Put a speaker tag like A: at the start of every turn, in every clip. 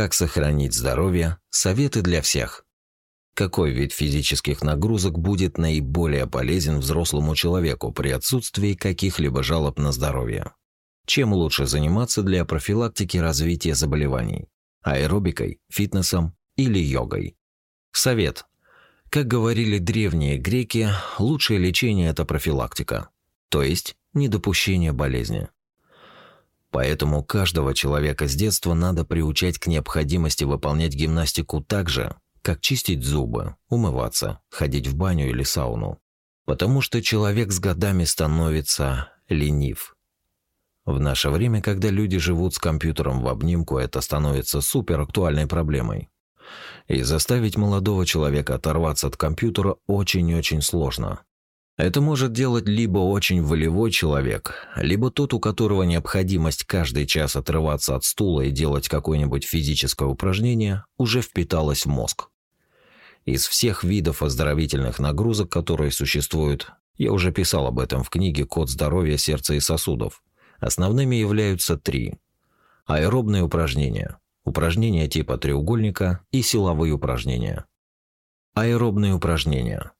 A: как сохранить здоровье, советы для всех. Какой вид физических нагрузок будет наиболее полезен взрослому человеку при отсутствии каких-либо жалоб на здоровье? Чем лучше заниматься для профилактики развития заболеваний? Аэробикой, фитнесом или йогой? Совет. Как говорили древние греки, лучшее лечение – это профилактика, то есть недопущение болезни. Поэтому каждого человека с детства надо приучать к необходимости выполнять гимнастику так же, как чистить зубы, умываться, ходить в баню или сауну. Потому что человек с годами становится ленив. В наше время, когда люди живут с компьютером в обнимку, это становится суперактуальной проблемой. И заставить молодого человека оторваться от компьютера очень-очень сложно. Это может делать либо очень волевой человек, либо тот, у которого необходимость каждый час отрываться от стула и делать какое-нибудь физическое упражнение уже впиталась в мозг. Из всех видов оздоровительных нагрузок, которые существуют, я уже писал об этом в книге «Код здоровья сердца и сосудов», основными являются три. Аэробные упражнения, упражнения типа треугольника и силовые упражнения. Аэробные упражнения –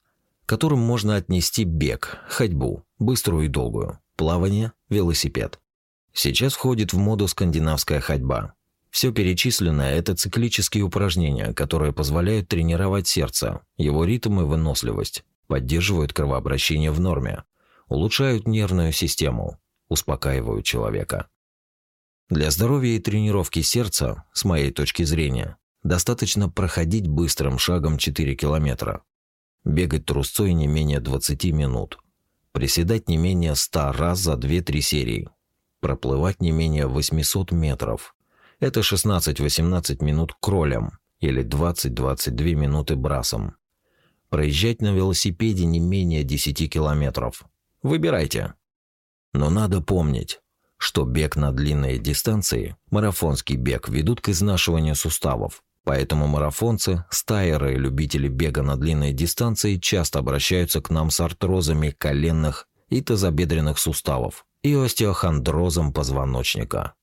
A: которым можно отнести бег, ходьбу, быструю и долгую, плавание, велосипед. Сейчас входит в моду скандинавская ходьба. Все перечисленное – это циклические упражнения, которые позволяют тренировать сердце, его ритм и выносливость, поддерживают кровообращение в норме, улучшают нервную систему, успокаивают человека. Для здоровья и тренировки сердца, с моей точки зрения, достаточно проходить быстрым шагом 4 километра, бегать трусцой не менее 20 минут, приседать не менее 100 раз за 2-3 серии, проплывать не менее 800 метров. Это 16-18 минут кролем или 20-22 минуты брасом. Проезжать на велосипеде не менее 10 километров. Выбирайте. Но надо помнить, что бег на длинные дистанции, марафонский бег ведут к изнашиванию суставов, Поэтому марафонцы, стайеры и любители бега на длинные дистанции часто обращаются к нам с артрозами коленных и тазобедренных суставов и остеохондрозом позвоночника.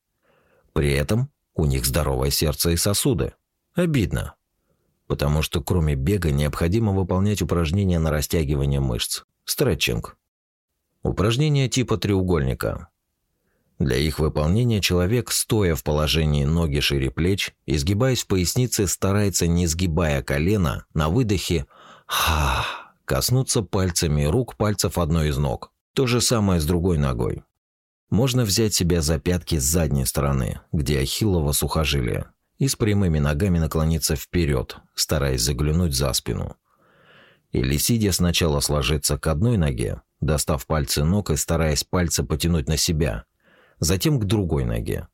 A: При этом у них здоровое сердце и сосуды. Обидно. Потому что кроме бега необходимо выполнять упражнения на растягивание мышц, стретчинг. Упражнения типа треугольника, для их выполнения человек, стоя в положении ноги шире плеч, изгибаясь в пояснице, старается, не сгибая колено, на выдохе «ха» коснуться пальцами рук пальцев одной из ног. То же самое с другой ногой. Можно взять себя за пятки с задней стороны, где ахиллово сухожилие, и с прямыми ногами наклониться вперед, стараясь заглянуть за спину. Или сидя сначала сложиться к одной ноге, достав пальцы ног и стараясь пальцы потянуть на себя – затем к другой ноге.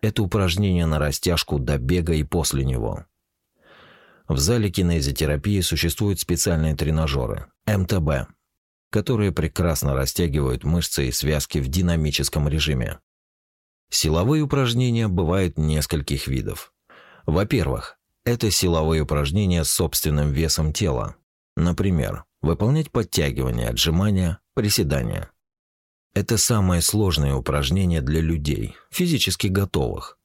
A: Это упражнение на растяжку до бега и после него. В зале кинезитерапии существуют специальные тренажеры – МТБ, которые прекрасно растягивают мышцы и связки в динамическом режиме. Силовые упражнения бывают нескольких видов. Во-первых, это силовые упражнения с собственным весом тела. Например, выполнять подтягивания, отжимания, приседания. Это самое сложное упражнение для людей, физически готовых.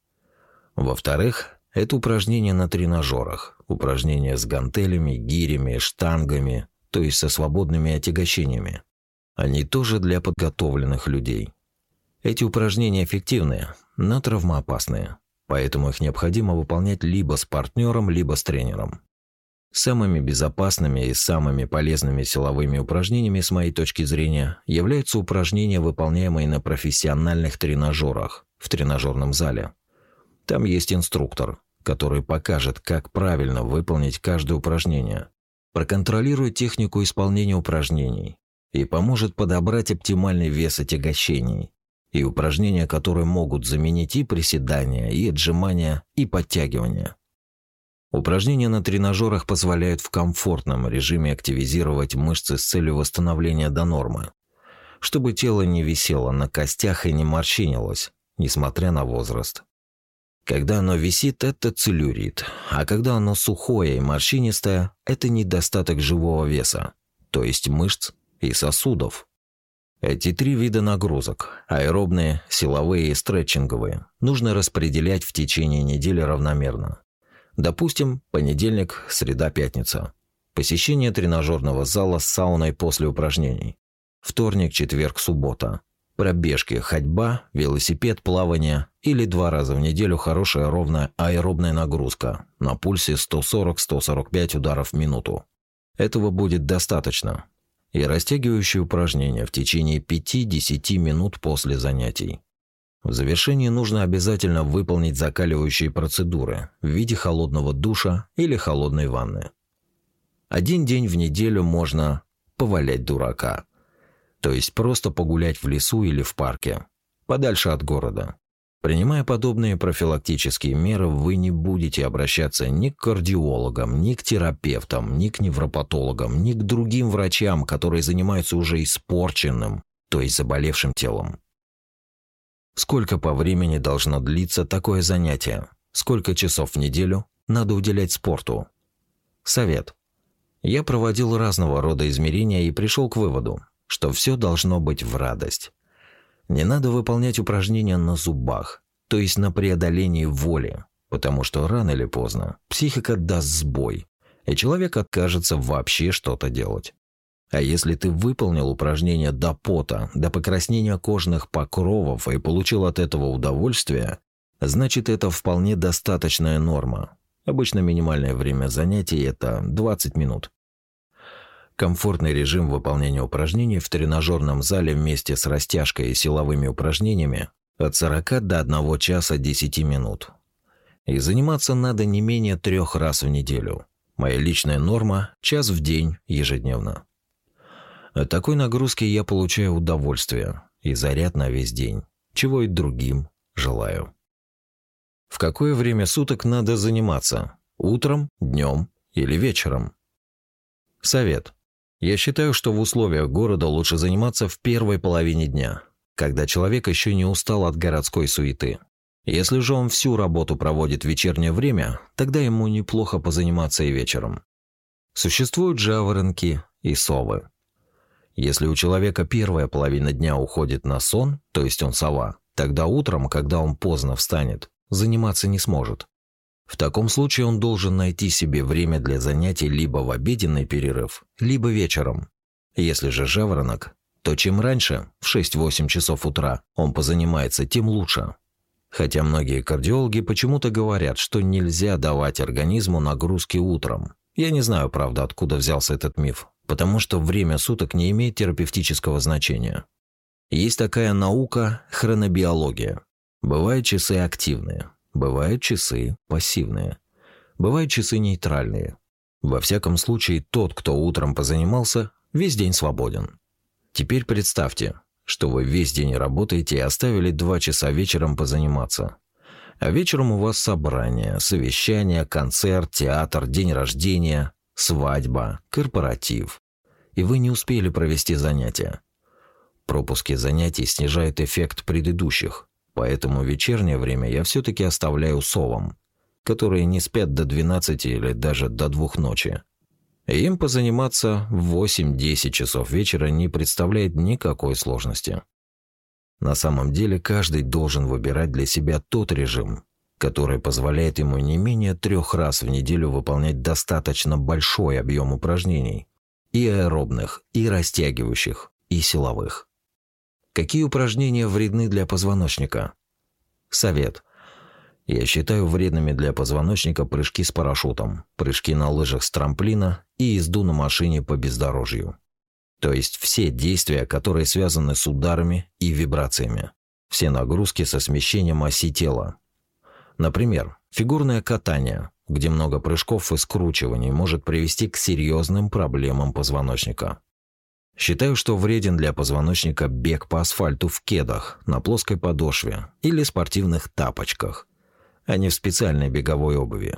A: Во-вторых, это упражнение на тренажерах, упражнение с гантелями, гирями, штангами, то есть со свободными отягощениями. Они тоже для подготовленных людей. Эти упражнения эффективные, но травмоопасные, поэтому их необходимо выполнять либо с партнером, либо с тренером. Самыми безопасными и самыми полезными силовыми упражнениями, с моей точки зрения, являются упражнения, выполняемые на профессиональных тренажерах в тренажерном зале. Там есть инструктор, который покажет, как правильно выполнить каждое упражнение, проконтролирует технику исполнения упражнений и поможет подобрать оптимальный вес отягощений и упражнения, которые могут заменить и приседания, и отжимания, и подтягивания. Упражнения на тренажерах позволяют в комфортном режиме активизировать мышцы с целью восстановления до нормы, чтобы тело не висело на костях и не морщинилось, несмотря на возраст. Когда оно висит, это целлюлит, а когда оно сухое и морщинистое, это недостаток живого веса, то есть мышц и сосудов. Эти три вида нагрузок – аэробные, силовые и стретчинговые – нужно распределять в течение недели равномерно. Допустим, понедельник, среда, пятница. Посещение тренажерного зала с сауной после упражнений. Вторник, четверг, суббота. Пробежки, ходьба, велосипед, плавание или два раза в неделю хорошая ровная аэробная нагрузка на пульсе 140-145 ударов в минуту. Этого будет достаточно. И растягивающие упражнения в течение 5-10 минут после занятий. В завершении нужно обязательно выполнить закаливающие процедуры в виде холодного душа или холодной ванны. Один день в неделю можно повалять дурака, то есть просто погулять в лесу или в парке, подальше от города. Принимая подобные профилактические меры, вы не будете обращаться ни к кардиологам, ни к терапевтам, ни к невропатологам, ни к другим врачам, которые занимаются уже испорченным, то есть заболевшим телом. Сколько по времени должно длиться такое занятие? Сколько часов в неделю надо уделять спорту? Совет. Я проводил разного рода измерения и пришел к выводу, что все должно быть в радость. Не надо выполнять упражнения на зубах, то есть на преодолении воли, потому что рано или поздно психика даст сбой, и человек откажется вообще что-то делать. А если ты выполнил упражнение до пота, до покраснения кожных покровов и получил от этого удовольствие, значит это вполне достаточная норма. Обычно минимальное время занятий – это 20 минут. Комфортный режим выполнения упражнений в тренажерном зале вместе с растяжкой и силовыми упражнениями от 40 до 1 часа 10 минут. И заниматься надо не менее трех раз в неделю. Моя личная норма – час в день ежедневно. От такой нагрузки я получаю удовольствие и заряд на весь день, чего и другим желаю. В какое время суток надо заниматься? Утром, днем или вечером? Совет. Я считаю, что в условиях города лучше заниматься в первой половине дня, когда человек еще не устал от городской суеты. Если же он всю работу проводит в вечернее время, тогда ему неплохо позаниматься и вечером. Существуют жаворонки и совы. Если у человека первая половина дня уходит на сон, то есть он сова, тогда утром, когда он поздно встанет, заниматься не сможет. В таком случае он должен найти себе время для занятий либо в обеденный перерыв, либо вечером. Если же жаворонок, то чем раньше, в 6-8 часов утра, он позанимается, тем лучше. Хотя многие кардиологи почему-то говорят, что нельзя давать организму нагрузки утром. Я не знаю, правда, откуда взялся этот миф потому что время суток не имеет терапевтического значения. Есть такая наука – хронобиология. Бывают часы активные, бывают часы пассивные, бывают часы нейтральные. Во всяком случае, тот, кто утром позанимался, весь день свободен. Теперь представьте, что вы весь день работаете и оставили 2 часа вечером позаниматься. А вечером у вас собрание, совещание, концерт, театр, день рождения – свадьба, корпоратив. И вы не успели провести занятия. Пропуски занятий снижают эффект предыдущих, поэтому вечернее время я все-таки оставляю совам, которые не спят до 12 или даже до 2 ночи. Им позаниматься в 8-10 часов вечера не представляет никакой сложности. На самом деле каждый должен выбирать для себя тот режим, который позволяет ему не менее трех раз в неделю выполнять достаточно большой объем упражнений – и аэробных, и растягивающих, и силовых. Какие упражнения вредны для позвоночника? Совет. Я считаю вредными для позвоночника прыжки с парашютом, прыжки на лыжах с трамплина и езду на машине по бездорожью. То есть все действия, которые связаны с ударами и вибрациями. Все нагрузки со смещением оси тела, Например, фигурное катание, где много прыжков и скручиваний может привести к серьезным проблемам позвоночника. Считаю, что вреден для позвоночника бег по асфальту в кедах, на плоской подошве или спортивных тапочках, а не в специальной беговой обуви.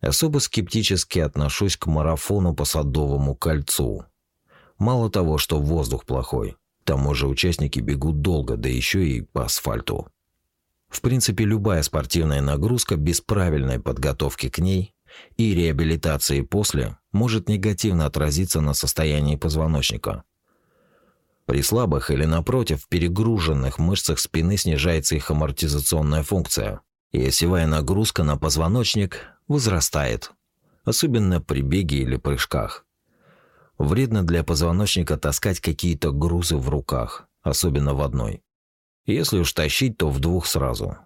A: Особо скептически отношусь к марафону по Садовому кольцу. Мало того, что воздух плохой, к тому же участники бегут долго, да еще и по асфальту. В принципе, любая спортивная нагрузка без правильной подготовки к ней и реабилитации после может негативно отразиться на состоянии позвоночника. При слабых или, напротив, перегруженных мышцах спины снижается их амортизационная функция, и осевая нагрузка на позвоночник возрастает, особенно при беге или прыжках. Вредно для позвоночника таскать какие-то грузы в руках, особенно в одной. Если уж тащить, то в двух сразу.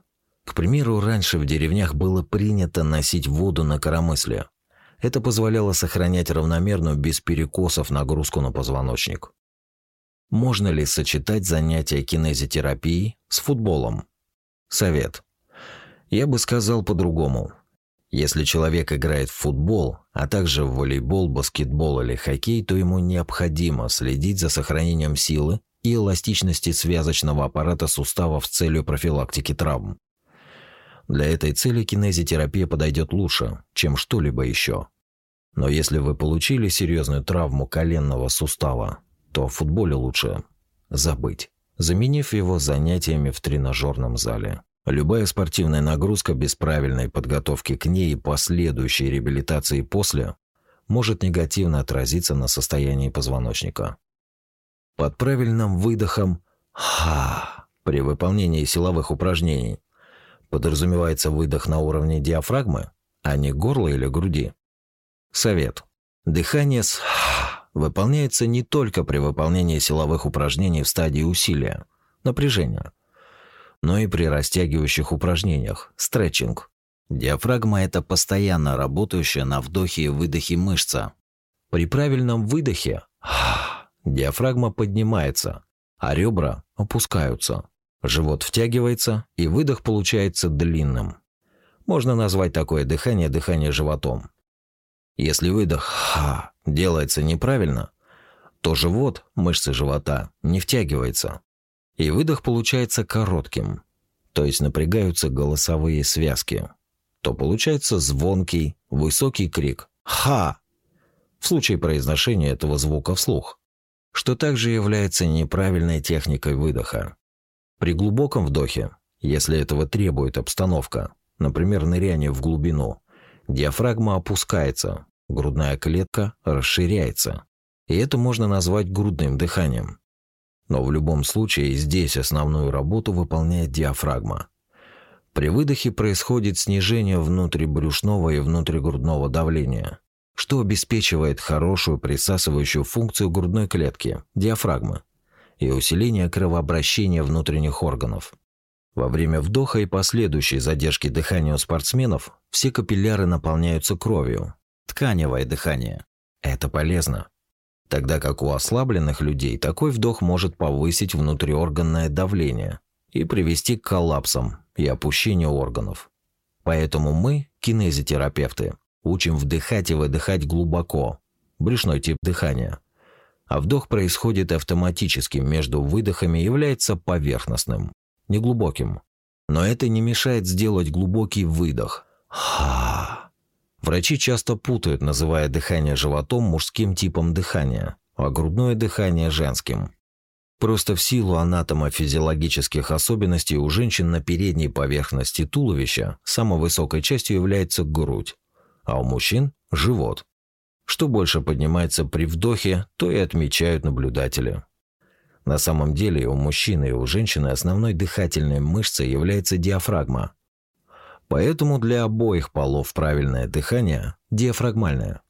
A: К примеру, раньше в деревнях было принято носить воду на коромысле. Это позволяло сохранять равномерную без перекосов нагрузку на позвоночник. Можно ли сочетать занятия кинезитерапии с футболом? Совет. Я бы сказал по-другому. Если человек играет в футбол, а также в волейбол, баскетбол или хоккей, то ему необходимо следить за сохранением силы и эластичности связочного аппарата сустава в целью профилактики травм. Для этой цели кинезитерапия подойдет лучше, чем что-либо еще. Но если вы получили серьезную травму коленного сустава, то в футболе лучше забыть, заменив его занятиями в тренажерном зале. Любая спортивная нагрузка без правильной подготовки к ней и последующей реабилитации после может негативно отразиться на состоянии позвоночника. Под правильным выдохом «Ха» при выполнении силовых упражнений подразумевается выдох на уровне диафрагмы, а не горла или груди. Совет. Дыхание с «Ха» выполняется не только при выполнении силовых упражнений в стадии усилия, напряжения, но и при растягивающих упражнениях, стретчинг. Диафрагма – это постоянно работающая на вдохе и выдохе мышца. При правильном выдохе «Ха» диафрагма поднимается, а ребра опускаются. Живот втягивается, и выдох получается длинным. Можно назвать такое дыхание дыхание животом. Если выдох ха, делается неправильно, то живот, мышцы живота, не втягивается. И выдох получается коротким, то есть напрягаются голосовые связки. То получается звонкий, высокий крик «Ха!» в случае произношения этого звука вслух что также является неправильной техникой выдоха. При глубоком вдохе, если этого требует обстановка, например, ныряние в глубину, диафрагма опускается, грудная клетка расширяется. И это можно назвать грудным дыханием. Но в любом случае здесь основную работу выполняет диафрагма. При выдохе происходит снижение внутрибрюшного и внутригрудного давления, что обеспечивает хорошую присасывающую функцию грудной клетки, диафрагмы, и усиление кровообращения внутренних органов. Во время вдоха и последующей задержки дыхания у спортсменов все капилляры наполняются кровью. Тканевое дыхание. Это полезно. Тогда как у ослабленных людей такой вдох может повысить внутриорганное давление и привести к коллапсам и опущению органов. Поэтому мы, кинезитерапевты, Учим вдыхать и выдыхать глубоко. Брюшной тип дыхания. А вдох происходит автоматически, между выдохами является поверхностным, неглубоким. Но это не мешает сделать глубокий выдох. Ха. Врачи часто путают, называя дыхание животом мужским типом дыхания, а грудное дыхание женским. Просто в силу анатомо-физиологических особенностей у женщин на передней поверхности туловища самой высокой частью является грудь, а у мужчин – живот. Что больше поднимается при вдохе, то и отмечают наблюдатели. На самом деле у мужчины и у женщины основной дыхательной мышцей является диафрагма. Поэтому для обоих полов правильное дыхание – диафрагмальное.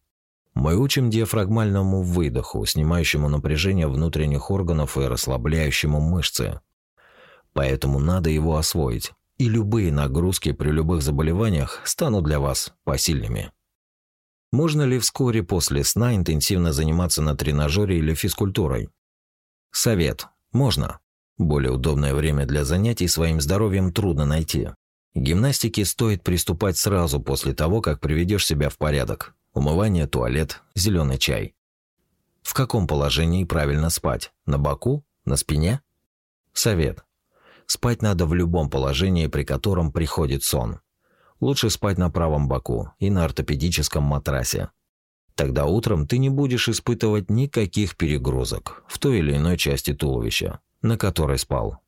A: Мы учим диафрагмальному выдоху, снимающему напряжение внутренних органов и расслабляющему мышцы. Поэтому надо его освоить и любые нагрузки при любых заболеваниях станут для вас посильными. Можно ли вскоре после сна интенсивно заниматься на тренажере или физкультурой? Совет. Можно. Более удобное время для занятий своим здоровьем трудно найти. К гимнастике стоит приступать сразу после того, как приведешь себя в порядок. Умывание, туалет, зеленый чай. В каком положении правильно спать? На боку? На спине? Совет. Спать надо в любом положении, при котором приходит сон. Лучше спать на правом боку и на ортопедическом матрасе. Тогда утром ты не будешь испытывать никаких перегрузок в той или иной части туловища, на которой спал.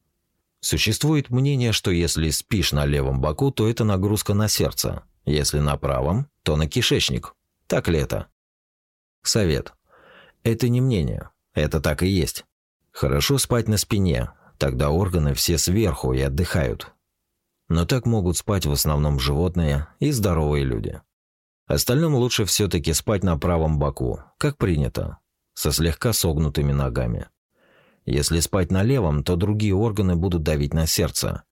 A: Существует мнение, что если спишь на левом боку, то это нагрузка на сердце, если на правом, то на кишечник. Так ли это? Совет. Это не мнение. Это так и есть. Хорошо спать на спине, Тогда органы все сверху и отдыхают. Но так могут спать в основном животные и здоровые люди. Остальным лучше все таки спать на правом боку, как принято, со слегка согнутыми ногами. Если спать на левом, то другие органы будут давить на сердце.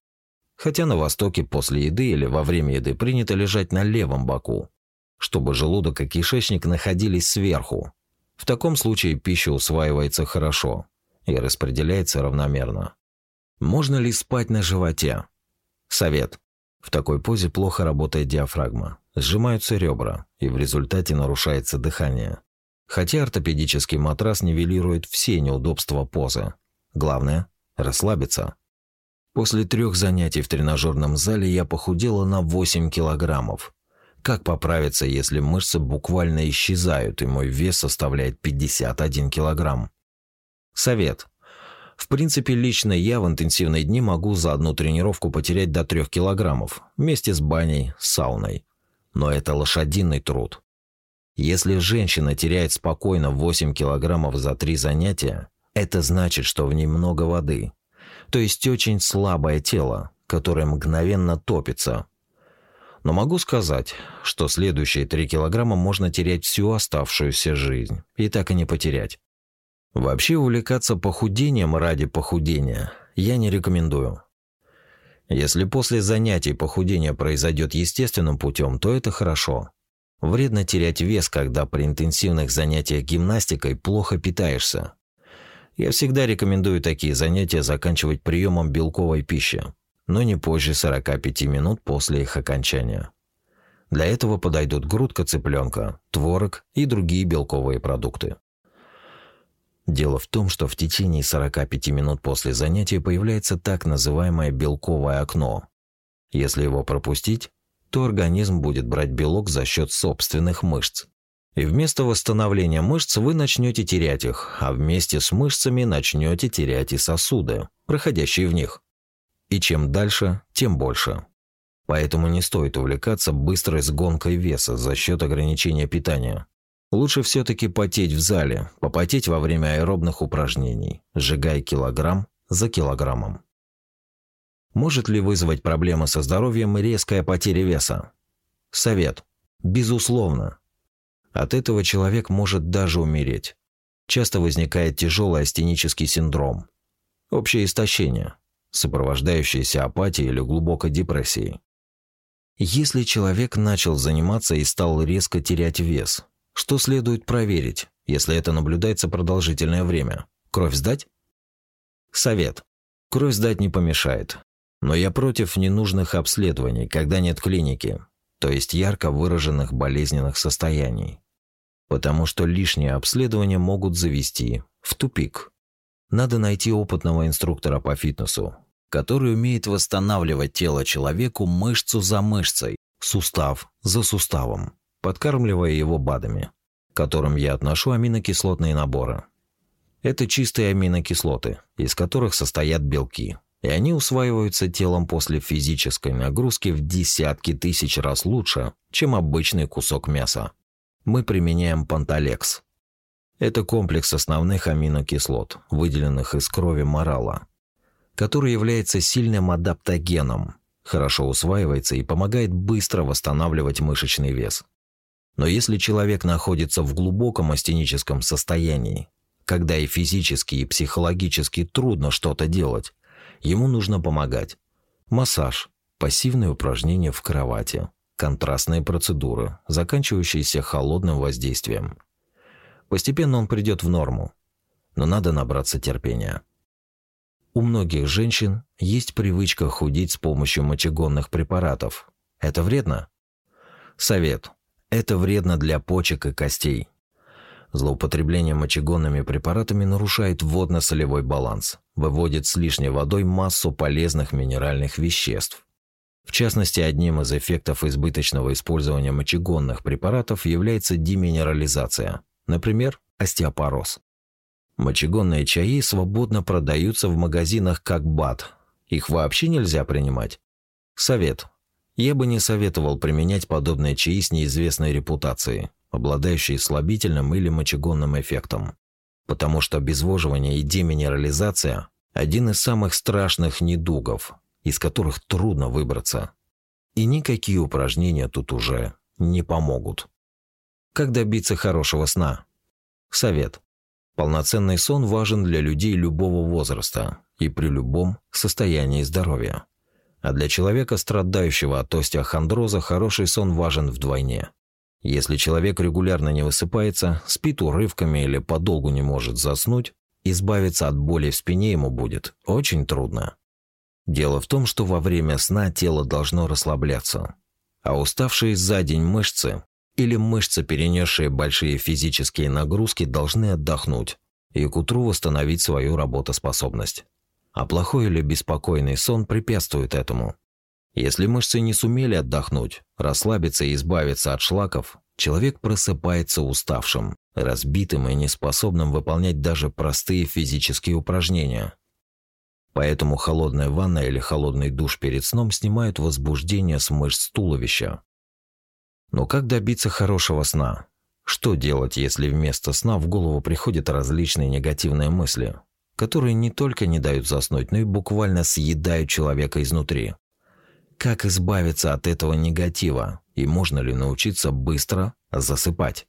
A: Хотя на востоке после еды или во время еды принято лежать на левом боку, чтобы желудок и кишечник находились сверху. В таком случае пища усваивается хорошо и распределяется равномерно. Можно ли спать на животе? Совет. В такой позе плохо работает диафрагма, сжимаются ребра, и в результате нарушается дыхание. Хотя ортопедический матрас нивелирует все неудобства позы. Главное – расслабиться. После трех занятий в тренажерном зале я похудела на 8 килограммов. Как поправиться, если мышцы буквально исчезают, и мой вес составляет 51 килограмм? Совет. В принципе, лично я в интенсивные дни могу за одну тренировку потерять до 3 килограммов вместе с баней, сауной. Но это лошадиный труд. Если женщина теряет спокойно 8 килограммов за три занятия, это значит, что в ней много воды. То есть очень слабое тело, которое мгновенно топится. Но могу сказать, что следующие 3 килограмма можно терять всю оставшуюся жизнь и так и не потерять. Вообще увлекаться похудением ради похудения я не рекомендую. Если после занятий похудение произойдет естественным путем, то это хорошо. Вредно терять вес, когда при интенсивных занятиях гимнастикой плохо питаешься. Я всегда рекомендую такие занятия заканчивать приемом белковой пищи, но не позже 45 минут после их окончания. Для этого подойдут грудка цыпленка, творог и другие белковые продукты. Дело в том, что в течение 45 минут после занятия появляется так называемое белковое окно. Если его пропустить, то организм будет брать белок за счет собственных мышц. И вместо восстановления мышц вы начнете терять их, а вместе с мышцами начнете терять и сосуды, проходящие в них. И чем дальше, тем больше. Поэтому не стоит увлекаться быстрой сгонкой веса за счет ограничения питания. Лучше все-таки потеть в зале, попотеть во время аэробных упражнений, сжигая килограмм за килограммом. Может ли вызвать проблемы со здоровьем резкая потеря веса? Совет. Безусловно. От этого человек может даже умереть. Часто возникает тяжелый астенический синдром. Общее истощение, сопровождающееся апатией или глубокой депрессией. Если человек начал заниматься и стал резко терять вес – что следует проверить, если это наблюдается продолжительное время. Кровь сдать? Совет. Кровь сдать не помешает. Но я против ненужных обследований, когда нет клиники, то есть ярко выраженных болезненных состояний. Потому что лишние обследования могут завести в тупик. Надо найти опытного инструктора по фитнесу, который умеет восстанавливать тело человеку мышцу за мышцей, сустав за суставом подкармливая его БАДами, к которым я отношу аминокислотные наборы. Это чистые аминокислоты, из которых состоят белки, и они усваиваются телом после физической нагрузки в десятки тысяч раз лучше, чем обычный кусок мяса. Мы применяем панталекс. Это комплекс основных аминокислот, выделенных из крови морала, который является сильным адаптогеном, хорошо усваивается и помогает быстро восстанавливать мышечный вес. Но если человек находится в глубоком астеническом состоянии, когда и физически, и психологически трудно что-то делать, ему нужно помогать. Массаж, пассивные упражнения в кровати, контрастные процедуры, заканчивающиеся холодным воздействием. Постепенно он придет в норму, но надо набраться терпения. У многих женщин есть привычка худеть с помощью мочегонных препаратов. Это вредно? Совет – это вредно для почек и костей. Злоупотребление мочегонными препаратами нарушает водно-солевой баланс, выводит с лишней водой массу полезных минеральных веществ. В частности, одним из эффектов избыточного использования мочегонных препаратов является деминерализация, например, остеопороз. Мочегонные чаи свободно продаются в магазинах как БАД. Их вообще нельзя принимать. Совет. Я бы не советовал применять подобные чаи с неизвестной репутацией, обладающие слабительным или мочегонным эффектом, потому что обезвоживание и деминерализация – один из самых страшных недугов, из которых трудно выбраться. И никакие упражнения тут уже не помогут. Как добиться хорошего сна? Совет. Полноценный сон важен для людей любого возраста и при любом состоянии здоровья. А для человека, страдающего от остеохондроза, хороший сон важен вдвойне. Если человек регулярно не высыпается, спит урывками или подолгу не может заснуть, избавиться от боли в спине ему будет очень трудно. Дело в том, что во время сна тело должно расслабляться, а уставшие за день мышцы или мышцы, перенесшие большие физические нагрузки, должны отдохнуть и к утру восстановить свою работоспособность а плохой или беспокойный сон препятствует этому. Если мышцы не сумели отдохнуть, расслабиться и избавиться от шлаков, человек просыпается уставшим, разбитым и неспособным выполнять даже простые физические упражнения. Поэтому холодная ванна или холодный душ перед сном снимают возбуждение с мышц туловища. Но как добиться хорошего сна? Что делать, если вместо сна в голову приходят различные негативные мысли? которые не только не дают заснуть, но и буквально съедают человека изнутри. Как избавиться от этого негатива и можно ли научиться быстро засыпать?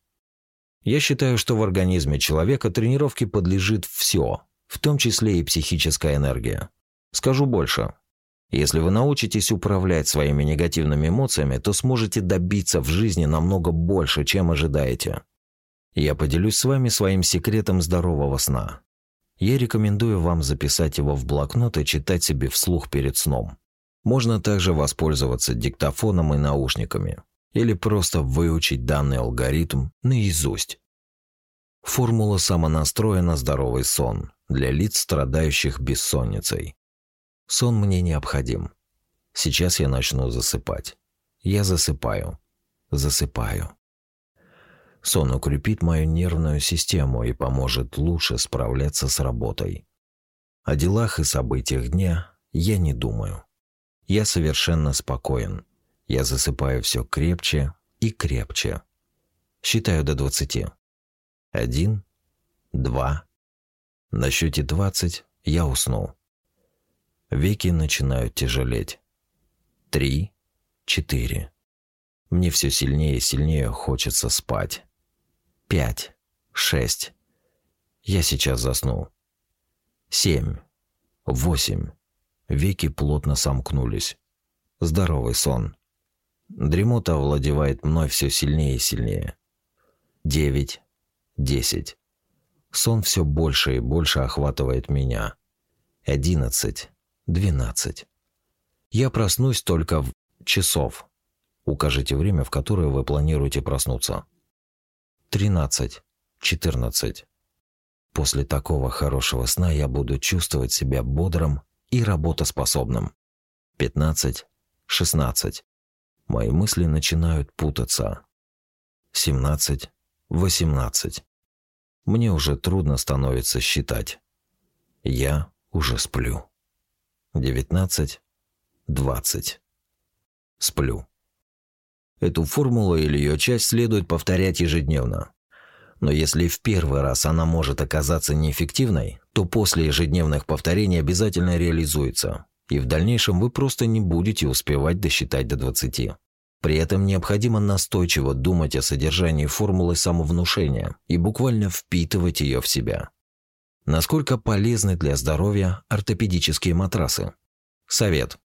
A: Я считаю, что в организме человека тренировке подлежит все, в том числе и психическая энергия. Скажу больше. Если вы научитесь управлять своими негативными эмоциями, то сможете добиться в жизни намного больше, чем ожидаете. Я поделюсь с вами своим секретом здорового сна. Я рекомендую вам записать его в блокнот и читать себе вслух перед сном. Можно также воспользоваться диктофоном и наушниками, или просто выучить данный алгоритм наизусть. Формула самонастроя на здоровый сон для лиц, страдающих бессонницей. Сон мне необходим. Сейчас я начну засыпать. Я засыпаю. Засыпаю. Сон укрепит мою нервную систему и поможет лучше справляться с работой. О делах и событиях дня я не думаю. Я совершенно спокоен. Я засыпаю все крепче и крепче. Считаю до двадцати. Один, два. На счете двадцать я уснул. Веки начинают тяжелеть. Три, четыре. Мне все сильнее и сильнее хочется спать пять, шесть. Я сейчас засну. Семь, восемь. Веки плотно сомкнулись. Здоровый сон. Дремота овладевает мной все сильнее и сильнее. Девять, десять. Сон все больше и больше охватывает меня. Одиннадцать, двенадцать. Я проснусь только в часов. Укажите время, в которое вы планируете проснуться. 13, 14. После такого хорошего сна я буду чувствовать себя бодрым и работоспособным. 15, 16. Мои мысли начинают путаться. 17, 18. Мне уже трудно становится считать. Я уже сплю. 19, 20. Сплю. Эту формулу или ее часть следует повторять ежедневно. Но если в первый раз она может оказаться неэффективной, то после ежедневных повторений обязательно реализуется, и в дальнейшем вы просто не будете успевать досчитать до 20. При этом необходимо настойчиво думать о содержании формулы самовнушения и буквально впитывать ее в себя. Насколько полезны для здоровья ортопедические матрасы? Совет.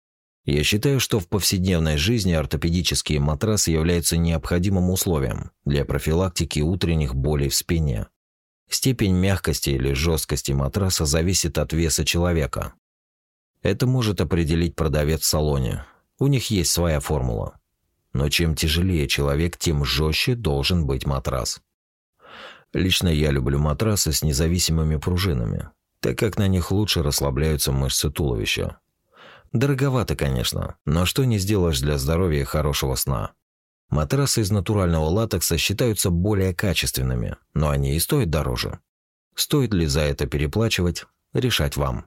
A: Я считаю, что в повседневной жизни ортопедические матрасы являются необходимым условием для профилактики утренних болей в спине. Степень мягкости или жесткости матраса зависит от веса человека. Это может определить продавец в салоне. У них есть своя формула. Но чем тяжелее человек, тем жестче должен быть матрас. Лично я люблю матрасы с независимыми пружинами, так как на них лучше расслабляются мышцы туловища. Дороговато, конечно, но что не сделаешь для здоровья и хорошего сна. Матрасы из натурального латекса считаются более качественными, но они и стоят дороже. Стоит ли за это переплачивать, решать вам.